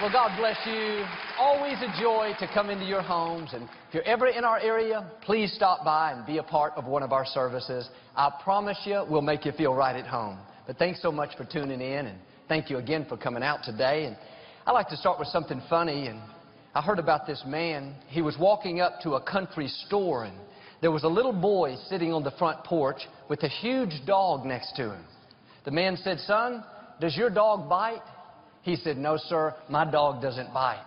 Well, God bless you. Always a joy to come into your homes. And if you're ever in our area, please stop by and be a part of one of our services. I promise you, we'll make you feel right at home. But thanks so much for tuning in, and thank you again for coming out today. And I'd like to start with something funny. And I heard about this man. He was walking up to a country store, and there was a little boy sitting on the front porch with a huge dog next to him. The man said, Son, does your dog bite? He said, No, sir, my dog doesn't bite.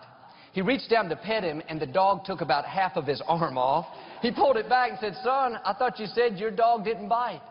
He reached down to pet him, and the dog took about half of his arm off. He pulled it back and said, Son, I thought you said your dog didn't bite.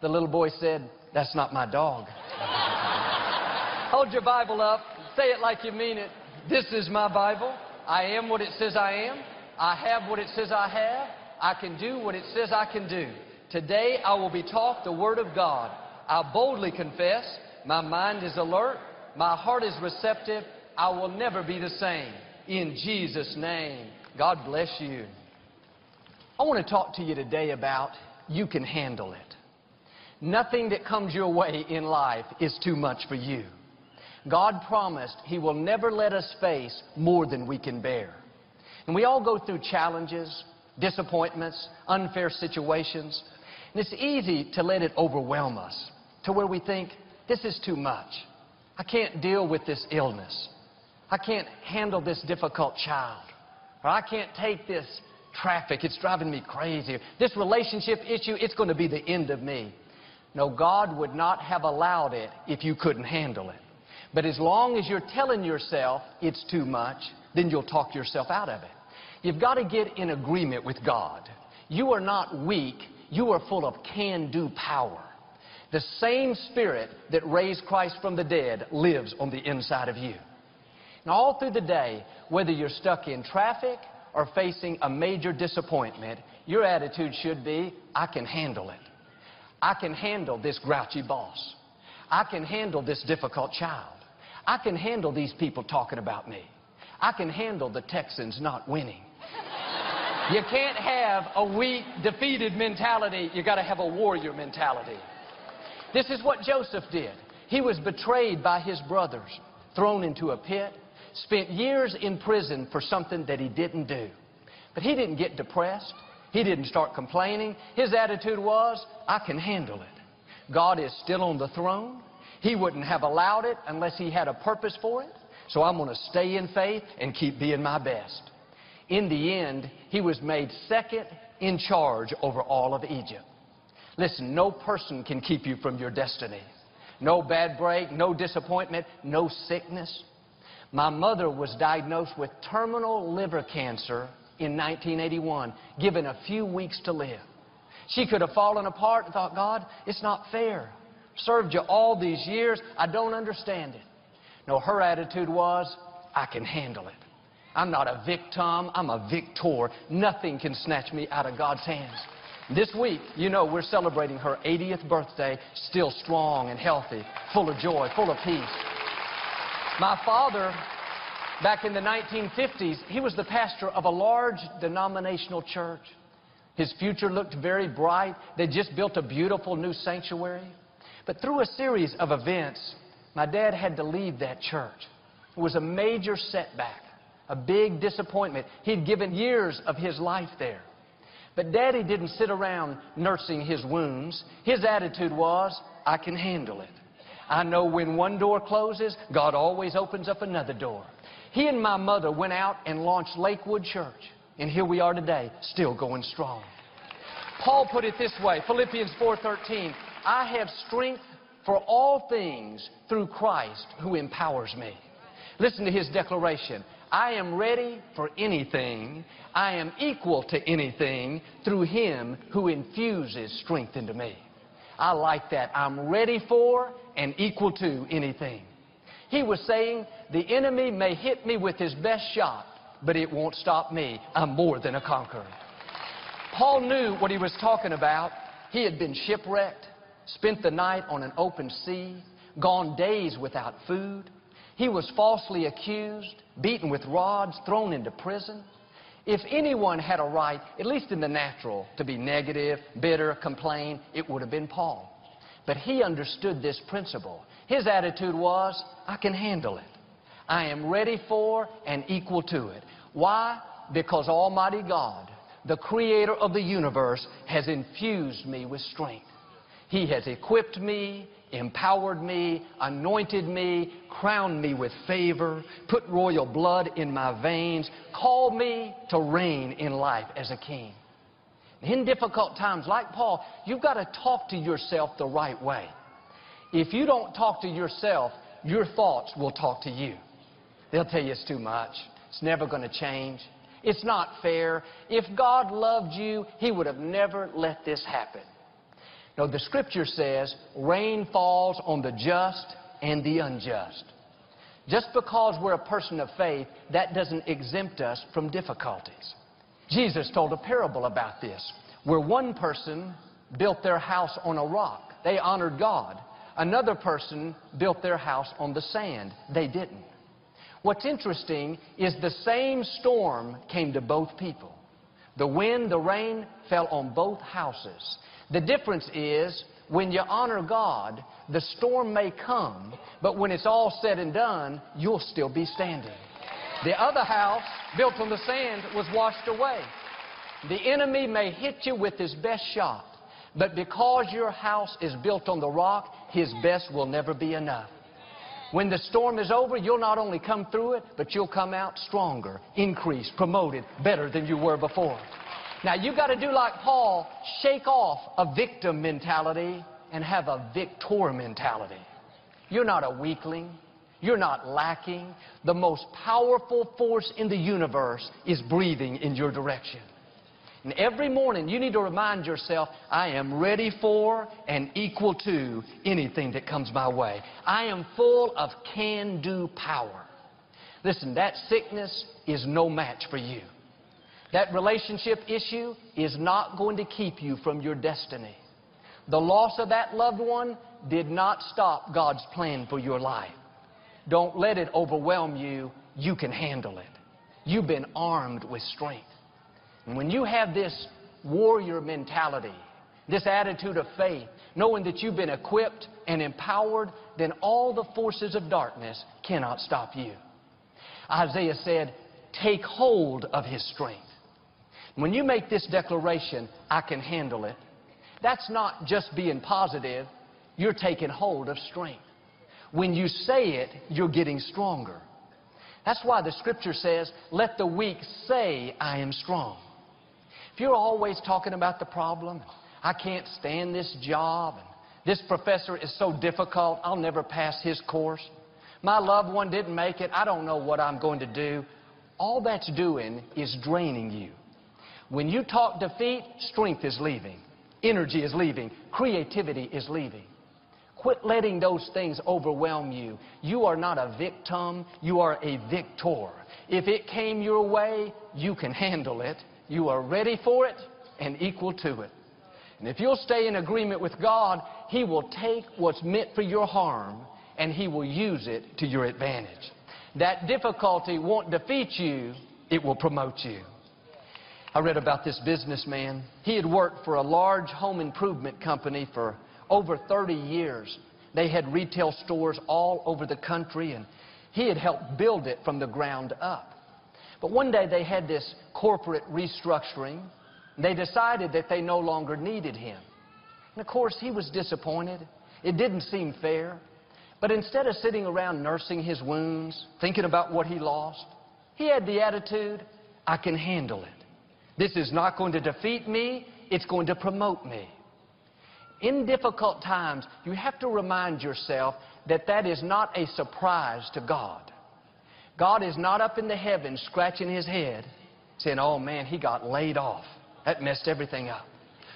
The little boy said, That's not my dog. Hold your Bible up. Say it like you mean it. This is my Bible. I am what it says I am. I have what it says I have. I can do what it says I can do. Today I will be taught the Word of God. I boldly confess. My mind is alert. My heart is receptive. I will never be the same. In Jesus' name. God bless you. I want to talk to you today about you can handle it. Nothing that comes your way in life is too much for you. God promised He will never let us face more than we can bear. And we all go through challenges, disappointments, unfair situations. And it's easy to let it overwhelm us to where we think, this is too much. I can't deal with this illness. I can't handle this difficult child. Or I can't take this traffic. It's driving me crazy. This relationship issue, it's going to be the end of me. No, God would not have allowed it if you couldn't handle it. But as long as you're telling yourself it's too much, then you'll talk yourself out of it. You've got to get in agreement with God. You are not weak. You are full of can-do power. The same Spirit that raised Christ from the dead lives on the inside of you. And all through the day, whether you're stuck in traffic or facing a major disappointment, your attitude should be, I can handle it. I can handle this grouchy boss. I can handle this difficult child. I can handle these people talking about me. I can handle the Texans not winning. You can't have a weak, defeated mentality. You got to have a warrior mentality. This is what Joseph did. He was betrayed by his brothers, thrown into a pit, spent years in prison for something that he didn't do. But he didn't get depressed. He didn't start complaining. His attitude was, I can handle it. God is still on the throne. He wouldn't have allowed it unless he had a purpose for it. So I'm going to stay in faith and keep being my best. In the end, he was made second in charge over all of Egypt. Listen, no person can keep you from your destiny. No bad break, no disappointment, no sickness. My mother was diagnosed with terminal liver cancer in 1981, given a few weeks to live. She could have fallen apart and thought, God, it's not fair. Served you all these years. I don't understand it. No, her attitude was, I can handle it. I'm not a victim. I'm a victor. Nothing can snatch me out of God's hands. This week, you know, we're celebrating her 80th birthday, still strong and healthy, full of joy, full of peace. My father, back in the 1950s, he was the pastor of a large denominational church. His future looked very bright. They just built a beautiful new sanctuary. But through a series of events, my dad had to leave that church. It was a major setback, a big disappointment. He'd given years of his life there. But Daddy didn't sit around nursing his wounds. His attitude was, I can handle it. I know when one door closes, God always opens up another door. He and my mother went out and launched Lakewood Church. And here we are today, still going strong. Paul put it this way, Philippians 4.13, I have strength for all things through Christ who empowers me. Listen to his declaration. I am ready for anything. I am equal to anything through Him who infuses strength into me. I like that. I'm ready for and equal to anything. He was saying, the enemy may hit me with his best shot, but it won't stop me. I'm more than a conqueror. Paul knew what he was talking about. He had been shipwrecked, spent the night on an open sea, gone days without food. He was falsely accused, beaten with rods, thrown into prison. If anyone had a right, at least in the natural, to be negative, bitter, complain, it would have been Paul. But he understood this principle. His attitude was, I can handle it. I am ready for and equal to it. Why? Because Almighty God, the creator of the universe, has infused me with strength. He has equipped me, empowered me, anointed me, crowned me with favor, put royal blood in my veins, called me to reign in life as a king. In difficult times, like Paul, you've got to talk to yourself the right way. If you don't talk to yourself, your thoughts will talk to you. They'll tell you it's too much. It's never going to change. It's not fair. If God loved you, He would have never let this happen. No, the scripture says rain falls on the just and the unjust. Just because we're a person of faith, that doesn't exempt us from difficulties. Jesus told a parable about this, where one person built their house on a rock. They honored God. Another person built their house on the sand. They didn't. What's interesting is the same storm came to both people. The wind, the rain fell on both houses. The difference is when you honor God, the storm may come, but when it's all said and done, you'll still be standing. The other house, built on the sand, was washed away. The enemy may hit you with his best shot, but because your house is built on the rock, his best will never be enough. When the storm is over, you'll not only come through it, but you'll come out stronger, increased, promoted, better than you were before. Now you've got to do like Paul, shake off a victim mentality and have a victor mentality. You're not a weakling. You're not lacking. The most powerful force in the universe is breathing in your direction. And every morning you need to remind yourself, I am ready for and equal to anything that comes my way. I am full of can-do power. Listen, that sickness is no match for you. That relationship issue is not going to keep you from your destiny. The loss of that loved one did not stop God's plan for your life. Don't let it overwhelm you. You can handle it. You've been armed with strength. And when you have this warrior mentality, this attitude of faith, knowing that you've been equipped and empowered, then all the forces of darkness cannot stop you. Isaiah said, Take hold of his strength. When you make this declaration, I can handle it, that's not just being positive, you're taking hold of strength. When you say it, you're getting stronger. That's why the scripture says, let the weak say, I am strong. If you're always talking about the problem, I can't stand this job, and this professor is so difficult, I'll never pass his course. My loved one didn't make it, I don't know what I'm going to do. All that's doing is draining you. When you talk defeat, strength is leaving, energy is leaving, creativity is leaving. Quit letting those things overwhelm you. You are not a victim, you are a victor. If it came your way, you can handle it. You are ready for it and equal to it. And if you'll stay in agreement with God, He will take what's meant for your harm and He will use it to your advantage. That difficulty won't defeat you, it will promote you. I read about this businessman. He had worked for a large home improvement company for over 30 years. They had retail stores all over the country, and he had helped build it from the ground up. But one day they had this corporate restructuring. They decided that they no longer needed him. And of course, he was disappointed. It didn't seem fair. But instead of sitting around nursing his wounds, thinking about what he lost, he had the attitude, I can handle it. This is not going to defeat me, it's going to promote me. In difficult times, you have to remind yourself that that is not a surprise to God. God is not up in the heavens scratching his head saying, oh man, he got laid off. That messed everything up.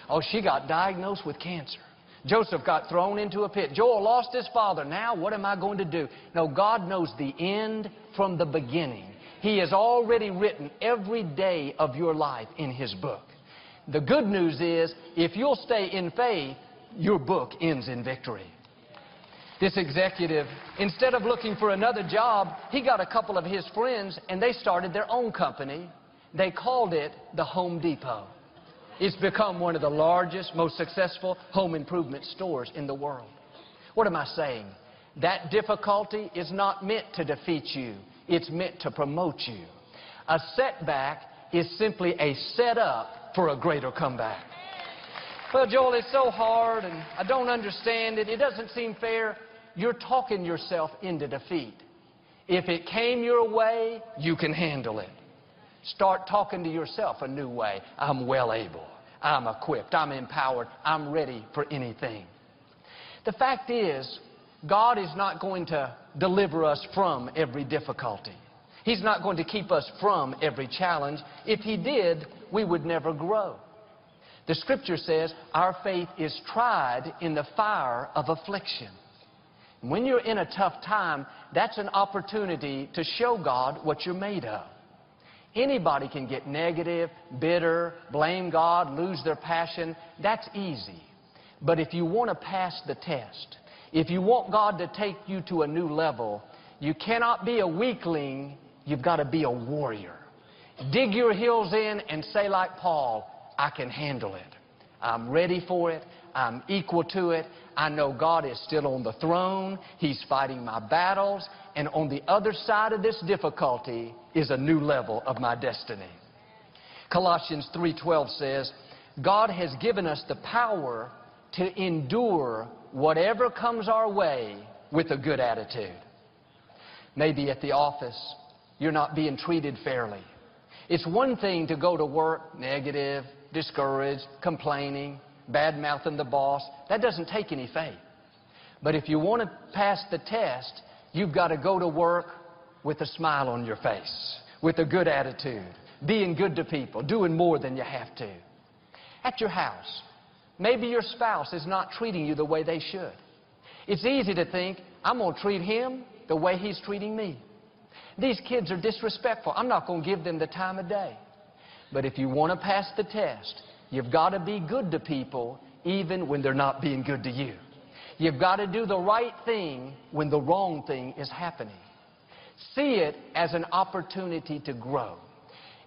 Oh, she got diagnosed with cancer. Joseph got thrown into a pit. Joel lost his father. Now what am I going to do? No, God knows the end from the beginning. He has already written every day of your life in His book. The good news is, if you'll stay in faith, your book ends in victory. This executive, instead of looking for another job, he got a couple of his friends and they started their own company. They called it the Home Depot. It's become one of the largest, most successful home improvement stores in the world. What am I saying? That difficulty is not meant to defeat you. It's meant to promote you. A setback is simply a setup for a greater comeback. Well, Joel, it's so hard and I don't understand it. It doesn't seem fair. You're talking yourself into defeat. If it came your way, you can handle it. Start talking to yourself a new way. I'm well able. I'm equipped. I'm empowered. I'm ready for anything. The fact is, God is not going to deliver us from every difficulty. He's not going to keep us from every challenge. If He did, we would never grow. The Scripture says our faith is tried in the fire of affliction. When you're in a tough time, that's an opportunity to show God what you're made of. Anybody can get negative, bitter, blame God, lose their passion. That's easy. But if you want to pass the test, if you want God to take you to a new level, you cannot be a weakling, you've got to be a warrior. Dig your heels in and say like Paul, I can handle it. I'm ready for it. I'm equal to it. I know God is still on the throne. He's fighting my battles. And on the other side of this difficulty is a new level of my destiny. Colossians 3:12 says, God has given us the power to endure whatever comes our way with a good attitude. Maybe at the office, you're not being treated fairly. It's one thing to go to work negative, discouraged, complaining, bad mouthing the boss. That doesn't take any faith. But if you want to pass the test, you've got to go to work with a smile on your face, with a good attitude, being good to people, doing more than you have to. At your house, Maybe your spouse is not treating you the way they should. It's easy to think, I'm going to treat him the way he's treating me. These kids are disrespectful. I'm not going to give them the time of day. But if you want to pass the test, you've got to be good to people even when they're not being good to you. You've got to do the right thing when the wrong thing is happening. See it as an opportunity to grow.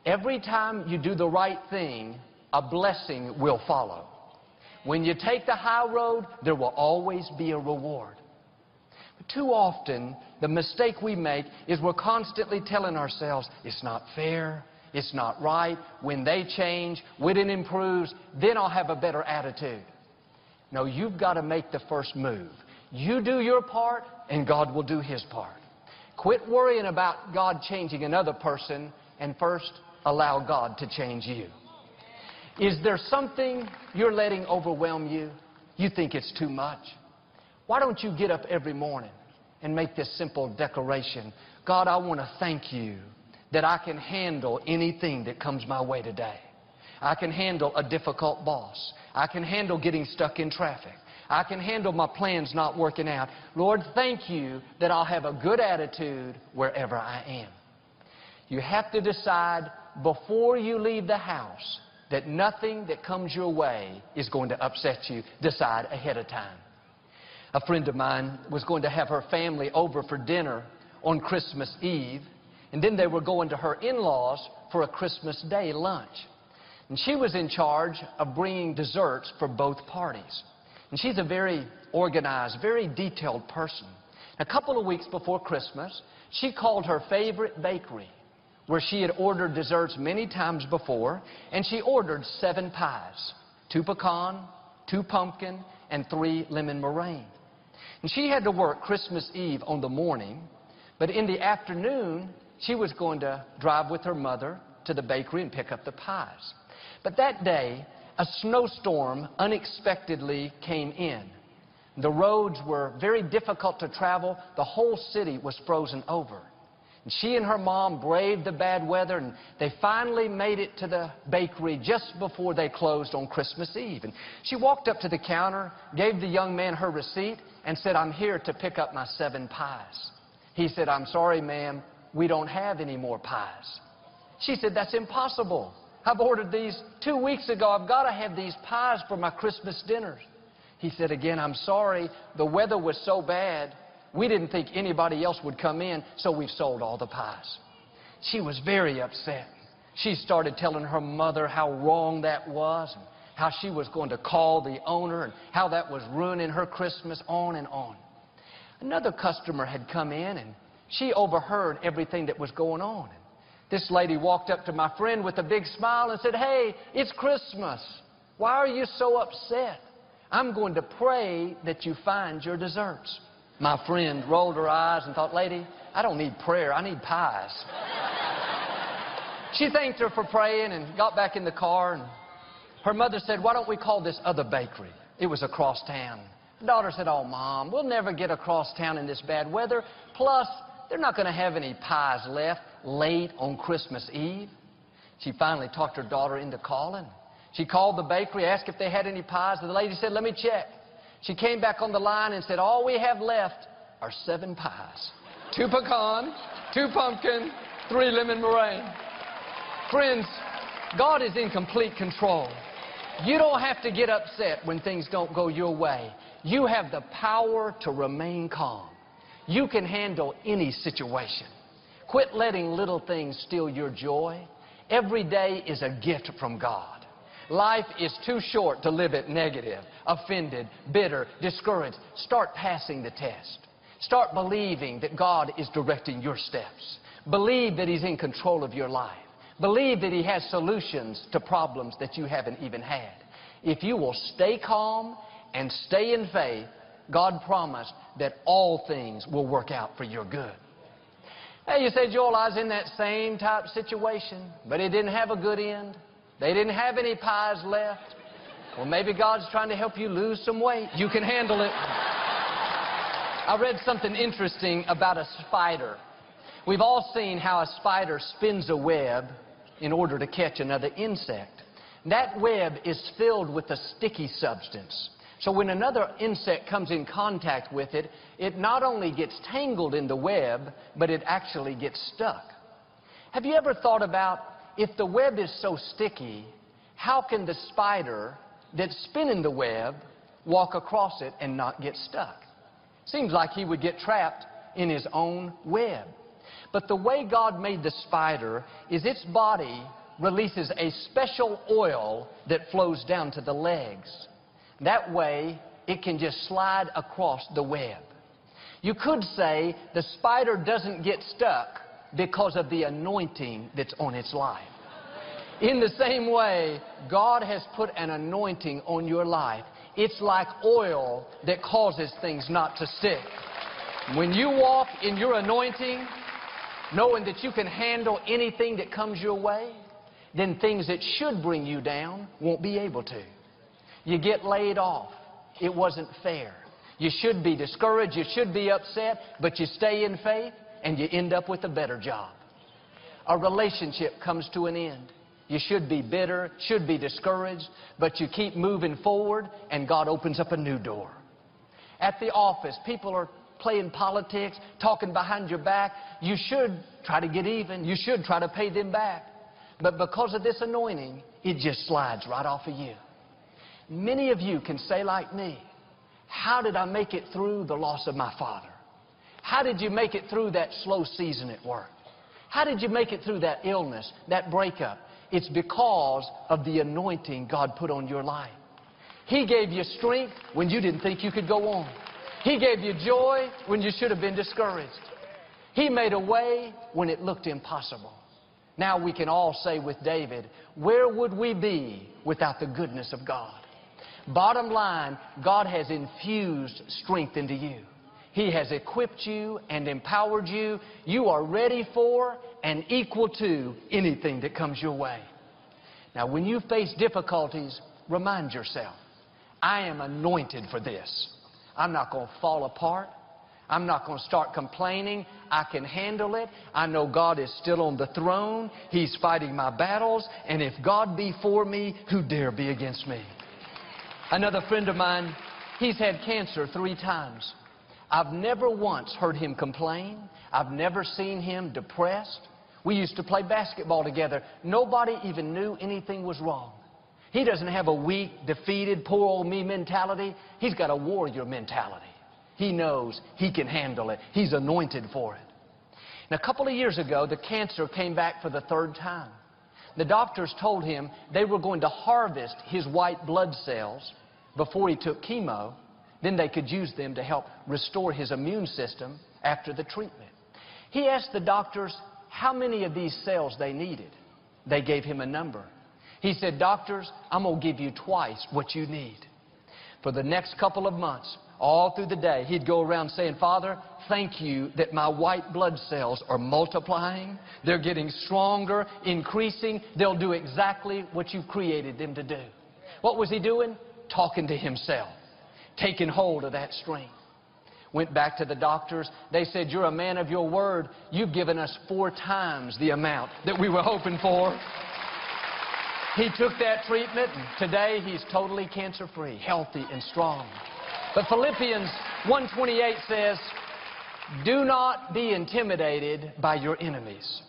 Every time you do the right thing, a blessing will follow. When you take the high road, there will always be a reward. But too often, the mistake we make is we're constantly telling ourselves, it's not fair, it's not right. When they change, when it improves, then I'll have a better attitude. No, you've got to make the first move. You do your part, and God will do His part. Quit worrying about God changing another person, and first allow God to change you. Is there something you're letting overwhelm you? You think it's too much? Why don't you get up every morning and make this simple declaration? God, I want to thank you that I can handle anything that comes my way today. I can handle a difficult boss. I can handle getting stuck in traffic. I can handle my plans not working out. Lord, thank you that I'll have a good attitude wherever I am. You have to decide before you leave the house that nothing that comes your way is going to upset you. Decide ahead of time. A friend of mine was going to have her family over for dinner on Christmas Eve, and then they were going to her in-laws for a Christmas Day lunch. And she was in charge of bringing desserts for both parties. And she's a very organized, very detailed person. A couple of weeks before Christmas, she called her favorite bakery where she had ordered desserts many times before, and she ordered seven pies two pecan, two pumpkin, and three lemon meringue. And she had to work Christmas Eve on the morning, but in the afternoon, she was going to drive with her mother to the bakery and pick up the pies. But that day, a snowstorm unexpectedly came in. The roads were very difficult to travel. The whole city was frozen over. And she and her mom braved the bad weather, and they finally made it to the bakery just before they closed on Christmas Eve. And she walked up to the counter, gave the young man her receipt, and said, I'm here to pick up my seven pies. He said, I'm sorry, ma'am, we don't have any more pies. She said, That's impossible. I've ordered these two weeks ago. I've got to have these pies for my Christmas dinners. He said, Again, I'm sorry. The weather was so bad. We didn't think anybody else would come in, so we've sold all the pies. She was very upset. She started telling her mother how wrong that was, and how she was going to call the owner, and how that was ruining her Christmas, on and on. Another customer had come in, and She overheard everything that was going on. This lady walked up to my friend with a big smile and said, Hey, it's Christmas. Why are you so upset? I'm going to pray that you find your desserts. My friend rolled her eyes and thought, Lady, I don't need prayer, I need pies. she thanked her for praying and got back in the car. And her mother said, Why don't we call this other bakery? It was across town. The daughter said, Oh, Mom, we'll never get across town in this bad weather. Plus, they're not going to have any pies left late on Christmas Eve. She finally talked her daughter into calling. She called the bakery, asked if they had any pies. And the lady said, Let me check. She came back on the line and said, All we have left are seven pies two pecan, two pumpkin, three lemon meringue. Friends, God is in complete control. You don't have to get upset when things don't go your way. You have the power to remain calm. You can handle any situation. Quit letting little things steal your joy. Every day is a gift from God. Life is too short to live it negative, offended, bitter, discouraged. Start passing the test. Start believing that God is directing your steps. Believe that He's in control of your life. Believe that He has solutions to problems that you haven't even had. If you will stay calm and stay in faith, God promised that all things will work out for your good. Hey, you say, Joel, I was in that same type situation, but it didn't have a good end. They didn't have any pies left. Well, maybe God's trying to help you lose some weight. You can handle it. I read something interesting about a spider. We've all seen how a spider spins a web in order to catch another insect. That web is filled with a sticky substance. So when another insect comes in contact with it, it not only gets tangled in the web, but it actually gets stuck. Have you ever thought about if the web is so sticky, how can the spider that's spinning the web walk across it and not get stuck? Seems like he would get trapped in his own web. But the way God made the spider is its body releases a special oil that flows down to the legs. That way, it can just slide across the web. You could say the spider doesn't get stuck because of the anointing that's on its life. In the same way, God has put an anointing on your life. It's like oil that causes things not to stick. When you walk in your anointing, knowing that you can handle anything that comes your way, then things that should bring you down won't be able to. You get laid off. It wasn't fair. You should be discouraged. You should be upset, but you stay in faith and you end up with a better job. A relationship comes to an end. You should be bitter, should be discouraged, but you keep moving forward and God opens up a new door. At the office, people are playing politics, talking behind your back. You should try to get even. You should try to pay them back. But because of this anointing, it just slides right off of you. Many of you can say like me, how did I make it through the loss of my father? How did you make it through that slow season at work? How did you make it through that illness, that breakup? It's because of the anointing God put on your life. He gave you strength when you didn't think you could go on. He gave you joy when you should have been discouraged. He made a way when it looked impossible. Now we can all say with David, where would we be without the goodness of God? Bottom line, God has infused strength into you. He has equipped you and empowered you. You are ready for and equal to anything that comes your way. Now, when you face difficulties, remind yourself, I am anointed for this. I'm not going to fall apart. I'm not going to start complaining. I can handle it. I know God is still on the throne. He's fighting my battles. And if God be for me, who dare be against me? Another friend of mine, he's had cancer three times. I've never once heard him complain. I've never seen him depressed. We used to play basketball together. Nobody even knew anything was wrong. He doesn't have a weak, defeated, poor old me mentality. He's got a warrior mentality. He knows he can handle it. He's anointed for it. Now, a couple of years ago, the cancer came back for the third time. The doctors told him they were going to harvest his white blood cells before he took chemo. Then they could use them to help restore his immune system after the treatment. He asked the doctors how many of these cells they needed. They gave him a number. He said, Doctors, I'm going to give you twice what you need. For the next couple of months, all through the day, he'd go around saying, Father, thank you that my white blood cells are multiplying. They're getting stronger, increasing. They'll do exactly what you've created them to do. What was he doing? Talking to himself, taking hold of that strength. Went back to the doctors. They said, You're a man of your word. You've given us four times the amount that we were hoping for. He took that treatment, and today he's totally cancer free, healthy, and strong. But Philippians 1:28 says, "Do not be intimidated by your enemies.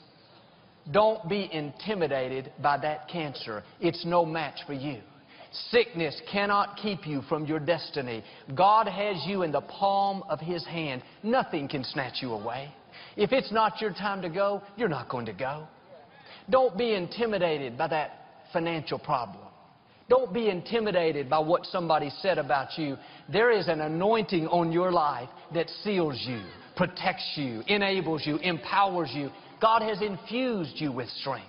Don't be intimidated by that cancer. It's no match for you. Sickness cannot keep you from your destiny. God has you in the palm of His hand. Nothing can snatch you away. If it's not your time to go, you're not going to go. Don't be intimidated by that financial problem. Don't be intimidated by what somebody said about you. There is an anointing on your life that seals you, protects you, enables you, empowers you. God has infused you with strength.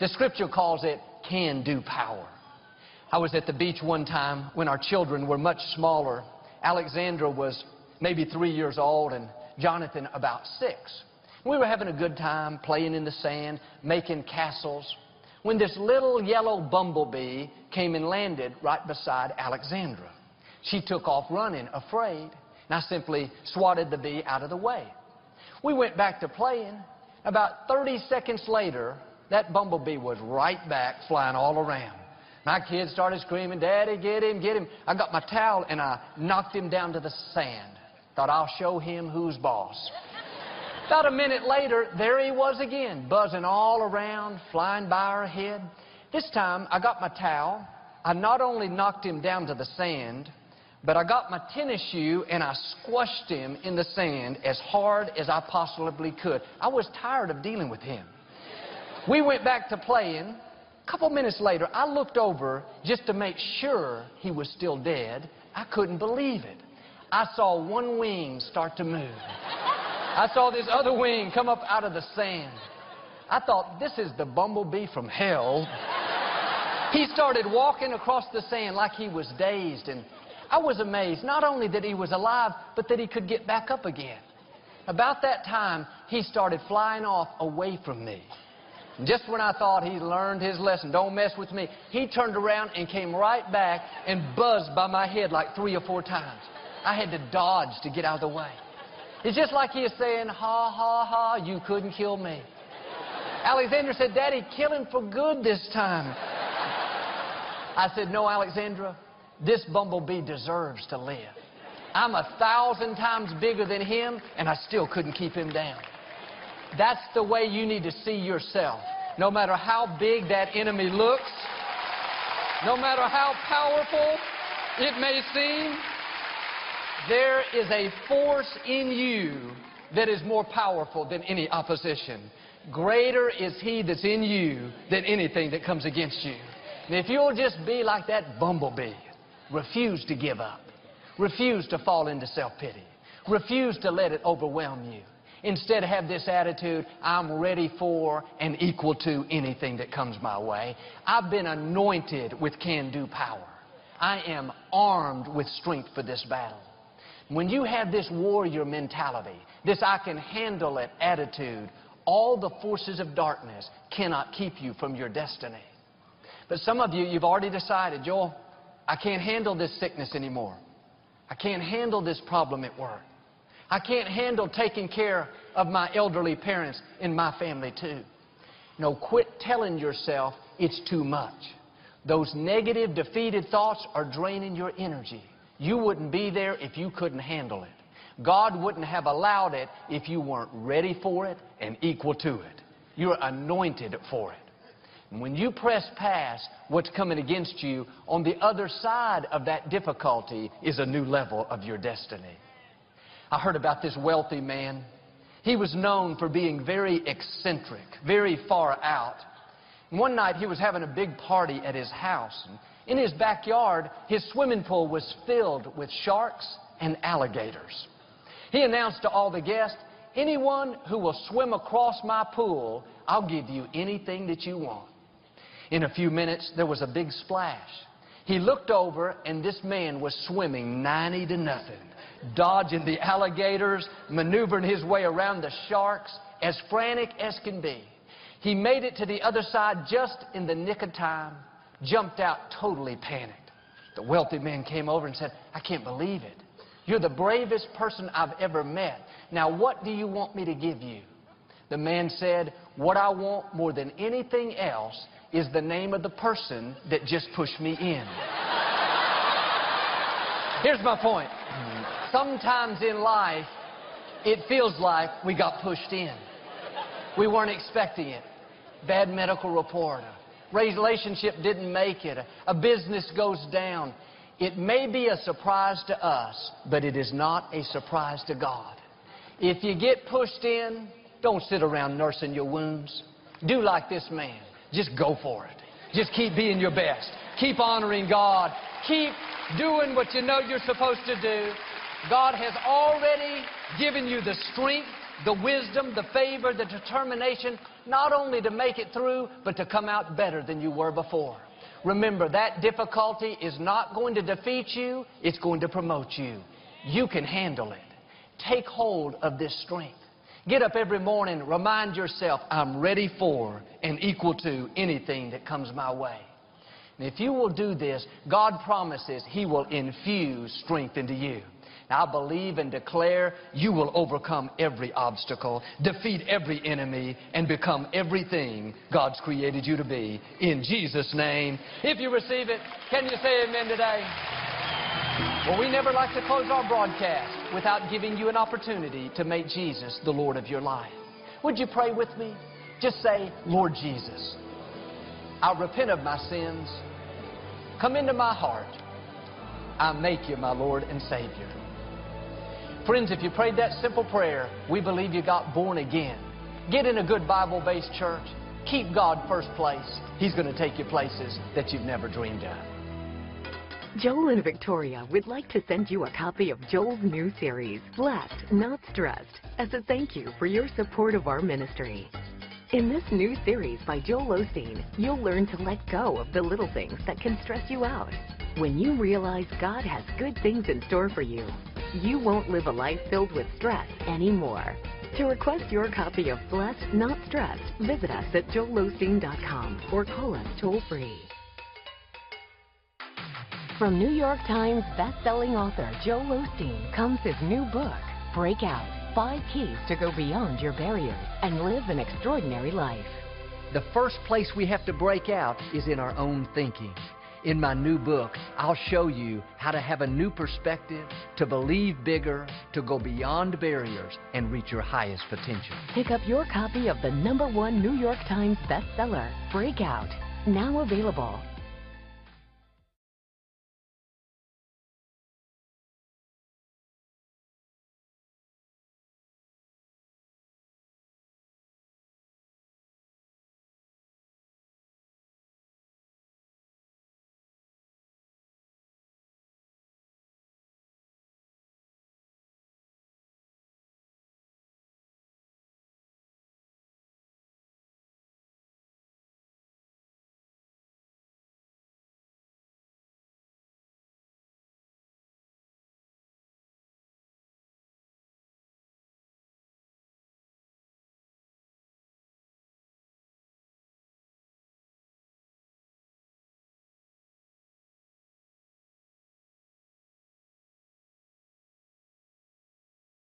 The scripture calls it can do power. I was at the beach one time when our children were much smaller. Alexandra was maybe three years old and Jonathan about six. We were having a good time playing in the sand, making castles when this little yellow bumblebee came and landed right beside Alexandra. She took off running, afraid, and I simply swatted the bee out of the way. We went back to playing. About 30 seconds later, that bumblebee was right back flying all around. My kids started screaming, Daddy, get him, get him. I got my towel and I knocked him down to the sand. Thought I'll show him who's boss. About a minute later, there he was again, buzzing all around, flying by our head. This time, I got my towel. I not only knocked him down to the sand, but I got my tennis shoe and I squashed him in the sand as hard as I possibly could. I was tired of dealing with him. We went back to playing. A couple minutes later, I looked over just to make sure he was still dead. I couldn't believe it. I saw one wing start to move. I saw this other wing come up out of the sand. I thought, this is the bumblebee from hell. He started walking across the sand like he was dazed. And I was amazed, not only that he was alive, but that he could get back up again. About that time, he started flying off away from me. Just when I thought he learned his lesson, don't mess with me, he turned around and came right back and buzzed by my head like three or four times. I had to dodge to get out of the way. It's just like he is saying, ha, ha, ha, you couldn't kill me. Alexandra said, Daddy, kill him for good this time. I said, no, Alexandra, this bumblebee deserves to live. I'm a thousand times bigger than him, and I still couldn't keep him down. That's the way you need to see yourself. No matter how big that enemy looks, no matter how powerful it may seem, there is a force in you that is more powerful than any opposition. Greater is He that's in you than anything that comes against you. And if you'll just be like that bumblebee, refuse to give up, refuse to fall into self pity, refuse to let it overwhelm you. Instead, have this attitude I'm ready for and equal to anything that comes my way. I've been anointed with can do power. I am armed with strength for this battle. When you have this warrior mentality, this I can handle it attitude, all the forces of darkness cannot keep you from your destiny. But some of you, you've already decided, Joel, I can't handle this sickness anymore. I can't handle this problem at work. I can't handle taking care of my elderly parents in my family too. No, quit telling yourself it's too much. Those negative, defeated thoughts are draining your energy. You wouldn't be there if you couldn't handle it. God wouldn't have allowed it if you weren't ready for it and equal to it. You're anointed for it. And when you press past what's coming against you, on the other side of that difficulty is a new level of your destiny. I heard about this wealthy man. He was known for being very eccentric, very far out. And one night he was having a big party at his house. And in his backyard, his swimming pool was filled with sharks and alligators. He announced to all the guests, Anyone who will swim across my pool, I'll give you anything that you want. In a few minutes, there was a big splash. He looked over, and this man was swimming 90 to nothing, dodging the alligators, maneuvering his way around the sharks, as frantic as can be. He made it to the other side just in the nick of time, jumped out totally panicked. The wealthy man came over and said, I can't believe it. You're the bravest person I've ever met. Now, what do you want me to give you? The man said, What I want more than anything else is the name of the person that just pushed me in. Here's my point. Sometimes in life, it feels like we got pushed in. We weren't expecting it. Bad medical report. Relationship didn't make it. A business goes down. It may be a surprise to us, but it is not a surprise to God. If you get pushed in, don't sit around nursing your wounds. Do like this man. Just go for it. Just keep being your best. Keep honoring God. Keep doing what you know you're supposed to do. God has already given you the strength, the wisdom, the favor, the determination, not only to make it through, but to come out better than you were before. Remember, that difficulty is not going to defeat you, it's going to promote you. You can handle it. Take hold of this strength. Get up every morning, remind yourself, I'm ready for and equal to anything that comes my way. If you will do this, God promises He will infuse strength into you. I believe and declare you will overcome every obstacle, defeat every enemy, and become everything God's created you to be. In Jesus' name. If you receive it, can you say amen today? Well, we never like to close our broadcast without giving you an opportunity to make Jesus the Lord of your life. Would you pray with me? Just say, Lord Jesus, I repent of my sins. Come into my heart. I make you my Lord and Savior. Friends, if you prayed that simple prayer, we believe you got born again. Get in a good Bible-based church. Keep God first place. He's going to take you places that you've never dreamed of. Joel and Victoria would like to send you a copy of Joel's new series, Blessed, Not Stressed, as a thank you for your support of our ministry. In this new series by Joel Osteen, you'll learn to let go of the little things that can stress you out. When you realize God has good things in store for you, you won't live a life filled with stress anymore. To request your copy of Blessed, Not Stressed, visit us at joelosteen.com or call us toll free. From New York Times best-selling author Joel Osteen comes his new book, Breakout, Five Keys to Go Beyond Your Barriers and Live an Extraordinary Life. The first place we have to break out is in our own thinking. In my new book, I'll show you how to have a new perspective, to believe bigger, to go beyond barriers, and reach your highest potential. Pick up your copy of the number one New York Times bestseller, Breakout, now available